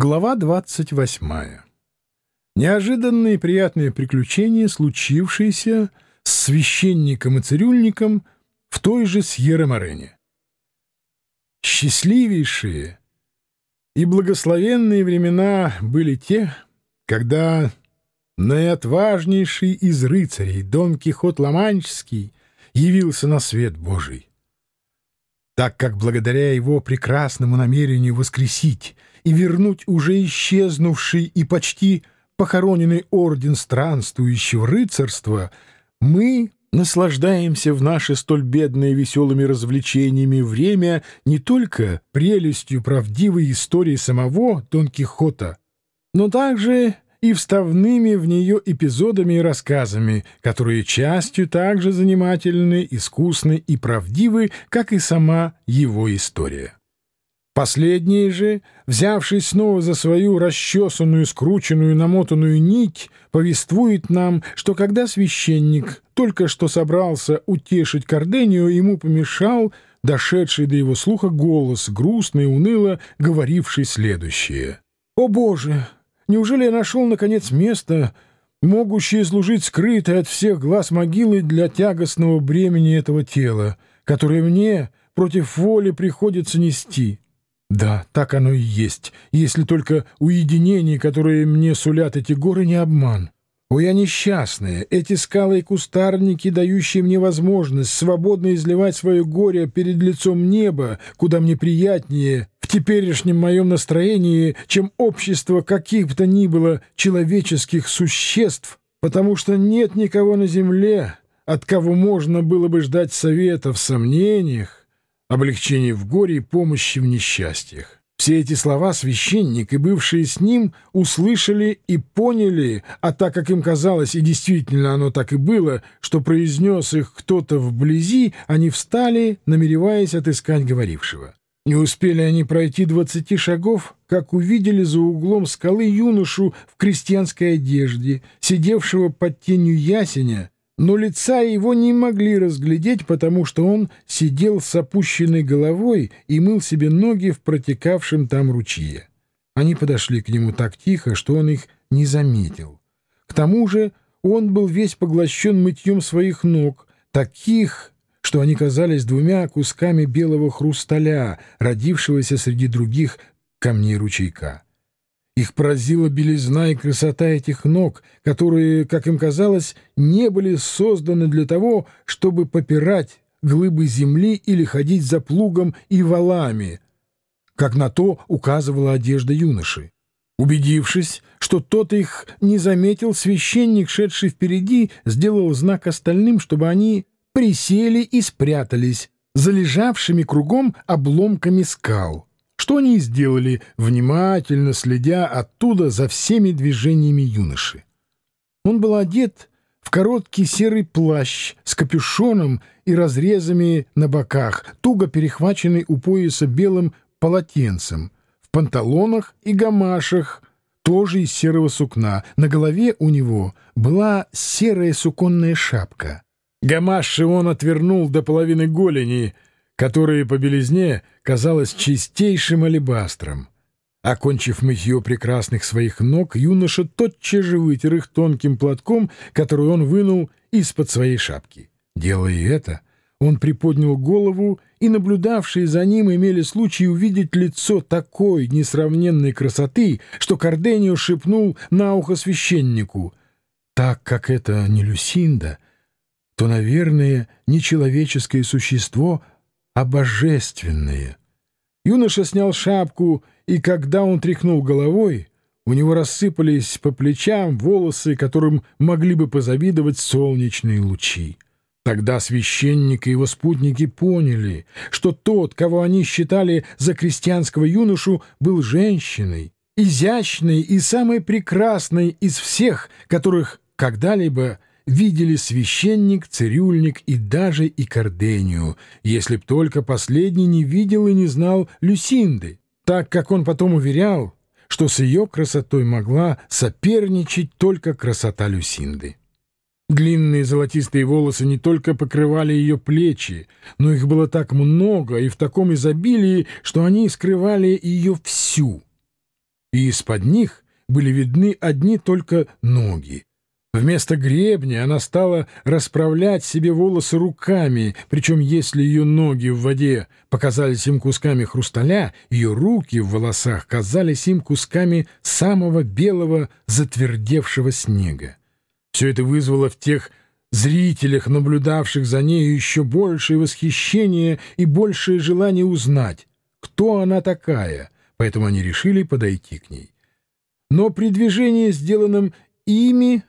Глава 28. Неожиданные приятные приключения, случившиеся с священником и цирюльником в той же Сьерра-Морене. Счастливейшие и благословенные времена были те, когда наиотважнейший из рыцарей Дон Кихот Ламанческий явился на свет Божий. Так как благодаря его прекрасному намерению воскресить и вернуть уже исчезнувший и почти похороненный орден странствующего рыцарства, мы наслаждаемся в наше столь бедное веселыми развлечениями время не только прелестью правдивой истории самого Дон Кихота, но также и вставными в нее эпизодами и рассказами, которые частью так же занимательны, искусны и правдивы, как и сама его история. Последние же, взявшись снова за свою расчесанную, скрученную, намотанную нить, повествует нам, что когда священник только что собрался утешить Кордению, ему помешал дошедший до его слуха голос, грустно и уныло говоривший следующее. «О Боже! Неужели я нашел, наконец, место, могущее служить скрытой от всех глаз могилы для тягостного бремени этого тела, которое мне против воли приходится нести?» Да, так оно и есть, если только уединение, которое мне сулят эти горы, не обман. О, я несчастная! Эти скалы и кустарники, дающие мне возможность свободно изливать свое горе перед лицом неба, куда мне приятнее в теперешнем моем настроении, чем общество каких бы то ни было человеческих существ, потому что нет никого на земле, от кого можно было бы ждать совета в сомнениях, облегчение в горе и помощи в несчастьях. Все эти слова священник и бывшие с ним услышали и поняли, а так как им казалось, и действительно оно так и было, что произнес их кто-то вблизи, они встали, намереваясь отыскать говорившего. Не успели они пройти двадцати шагов, как увидели за углом скалы юношу в крестьянской одежде, сидевшего под тенью ясеня, но лица его не могли разглядеть, потому что он сидел с опущенной головой и мыл себе ноги в протекавшем там ручье. Они подошли к нему так тихо, что он их не заметил. К тому же он был весь поглощен мытьем своих ног, таких, что они казались двумя кусками белого хрусталя, родившегося среди других камней ручейка. Их поразила белизна и красота этих ног, которые, как им казалось, не были созданы для того, чтобы попирать глыбы земли или ходить за плугом и валами, как на то указывала одежда юноши. Убедившись, что тот их не заметил, священник, шедший впереди, сделал знак остальным, чтобы они присели и спрятались за лежавшими кругом обломками скал что они и сделали, внимательно следя оттуда за всеми движениями юноши. Он был одет в короткий серый плащ с капюшоном и разрезами на боках, туго перехваченный у пояса белым полотенцем, в панталонах и гамашах, тоже из серого сукна. На голове у него была серая суконная шапка. Гамаши он отвернул до половины голени — которое по белизне казалось чистейшим алебастром. Окончив мытье прекрасных своих ног, юноша тотчас же вытер их тонким платком, который он вынул из-под своей шапки. Делая это, он приподнял голову, и наблюдавшие за ним имели случай увидеть лицо такой несравненной красоты, что Карденио шепнул на ухо священнику. «Так как это не Люсинда, то, наверное, нечеловеческое существо — а божественное. Юноша снял шапку, и когда он тряхнул головой, у него рассыпались по плечам волосы, которым могли бы позавидовать солнечные лучи. Тогда священник и его спутники поняли, что тот, кого они считали за крестьянского юношу, был женщиной, изящной и самой прекрасной из всех, которых когда-либо видели священник, цирюльник и даже и Кордению, если б только последний не видел и не знал Люсинды, так как он потом уверял, что с ее красотой могла соперничать только красота Люсинды. Длинные золотистые волосы не только покрывали ее плечи, но их было так много и в таком изобилии, что они скрывали ее всю — и из-под них были видны одни только ноги. Вместо гребня она стала расправлять себе волосы руками, причем если ее ноги в воде показались им кусками хрусталя, ее руки в волосах казались им кусками самого белого затвердевшего снега. Все это вызвало в тех зрителях, наблюдавших за нею, еще большее восхищение и большее желание узнать, кто она такая, поэтому они решили подойти к ней. Но при движении, сделанном ими,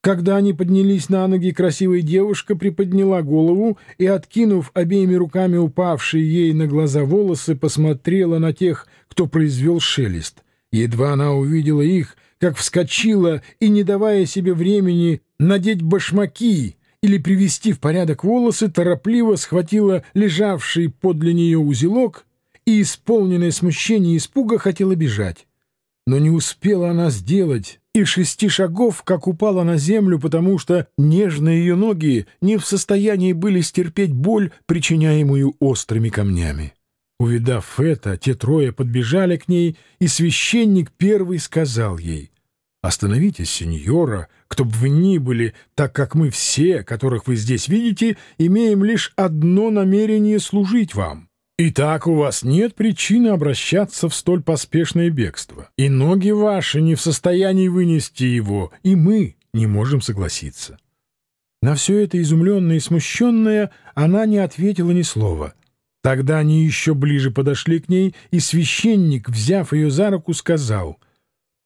когда они поднялись на ноги, красивая девушка приподняла голову и, откинув обеими руками упавшие ей на глаза волосы, посмотрела на тех, кто произвел шелест. Едва она увидела их, как вскочила и, не давая себе времени надеть башмаки или привести в порядок волосы, торопливо схватила лежавший подле нее узелок и, исполненное смущения и испуга, хотела бежать. Но не успела она сделать и шести шагов, как упала на землю, потому что нежные ее ноги не в состоянии были стерпеть боль, причиняемую острыми камнями. Увидав это, те трое подбежали к ней, и священник первый сказал ей, «Остановитесь, сеньора, кто бы вы ни были, так как мы все, которых вы здесь видите, имеем лишь одно намерение служить вам. Итак, у вас нет причины обращаться в столь поспешное бегство, и ноги ваши не в состоянии вынести его, и мы не можем согласиться». На все это изумленная и смущенная она не ответила ни слова — Тогда они еще ближе подошли к ней, и священник, взяв ее за руку, сказал,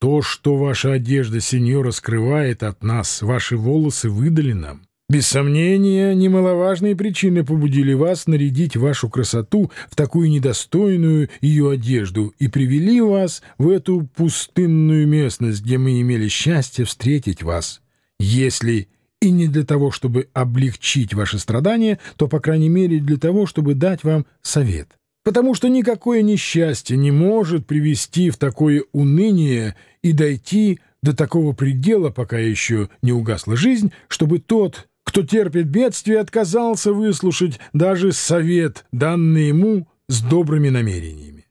«То, что ваша одежда, сеньора, скрывает от нас, ваши волосы выдали нам. Без сомнения, немаловажные причины побудили вас нарядить вашу красоту в такую недостойную ее одежду и привели вас в эту пустынную местность, где мы имели счастье встретить вас. Если и не для того, чтобы облегчить ваши страдания, то, по крайней мере, для того, чтобы дать вам совет. Потому что никакое несчастье не может привести в такое уныние и дойти до такого предела, пока еще не угасла жизнь, чтобы тот, кто терпит бедствие, отказался выслушать даже совет, данный ему с добрыми намерениями.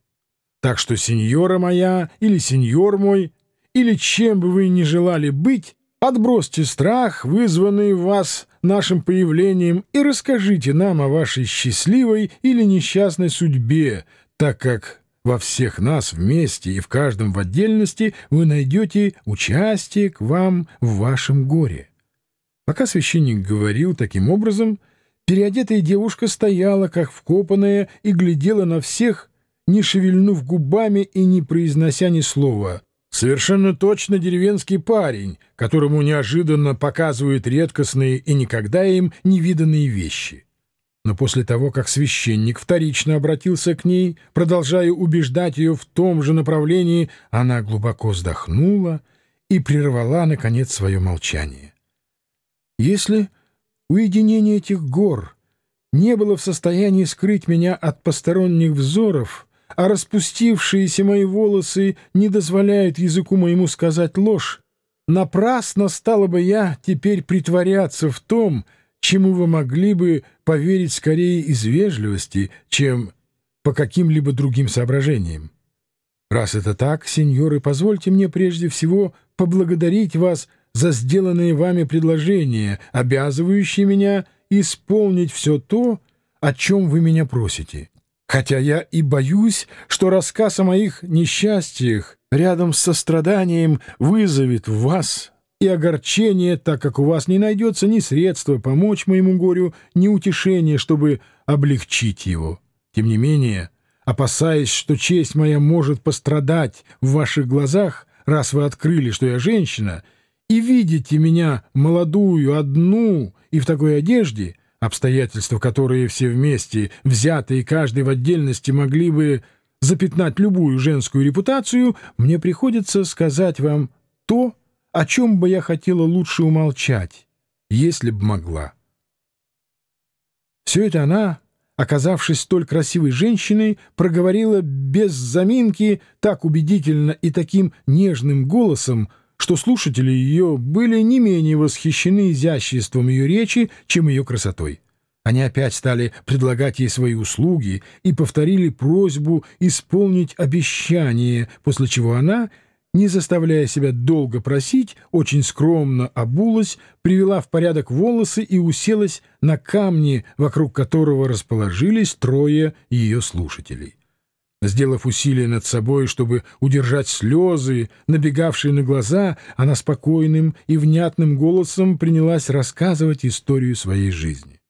Так что, сеньора моя или сеньор мой, или чем бы вы ни желали быть, Отбросьте страх, вызванный вас нашим появлением, и расскажите нам о вашей счастливой или несчастной судьбе, так как во всех нас вместе и в каждом в отдельности вы найдете участие к вам в вашем горе. Пока священник говорил таким образом, переодетая девушка стояла, как вкопанная, и глядела на всех, не шевельнув губами и не произнося ни слова — Совершенно точно деревенский парень, которому неожиданно показывают редкостные и никогда им не виданные вещи. Но после того, как священник вторично обратился к ней, продолжая убеждать ее в том же направлении, она глубоко вздохнула и прервала, наконец, свое молчание. Если уединение этих гор не было в состоянии скрыть меня от посторонних взоров — а распустившиеся мои волосы не дозволяют языку моему сказать ложь, напрасно стало бы я теперь притворяться в том, чему вы могли бы поверить скорее из вежливости, чем по каким-либо другим соображениям. Раз это так, сеньоры, позвольте мне прежде всего поблагодарить вас за сделанные вами предложения, обязывающие меня исполнить все то, о чем вы меня просите хотя я и боюсь, что рассказ о моих несчастьях рядом с состраданием вызовет в вас и огорчение, так как у вас не найдется ни средства помочь моему горю, ни утешения, чтобы облегчить его. Тем не менее, опасаясь, что честь моя может пострадать в ваших глазах, раз вы открыли, что я женщина, и видите меня молодую, одну и в такой одежде — Обстоятельства, которые все вместе, взятые каждый в отдельности, могли бы запятнать любую женскую репутацию, мне приходится сказать вам то, о чем бы я хотела лучше умолчать, если б могла. Все это она, оказавшись столь красивой женщиной, проговорила без заминки так убедительно и таким нежным голосом, что слушатели ее были не менее восхищены изяществом ее речи, чем ее красотой. Они опять стали предлагать ей свои услуги и повторили просьбу исполнить обещание, после чего она, не заставляя себя долго просить, очень скромно обулась, привела в порядок волосы и уселась на камни, вокруг которого расположились трое ее слушателей. Сделав усилие над собой, чтобы удержать слезы, набегавшие на глаза, она спокойным и внятным голосом принялась рассказывать историю своей жизни.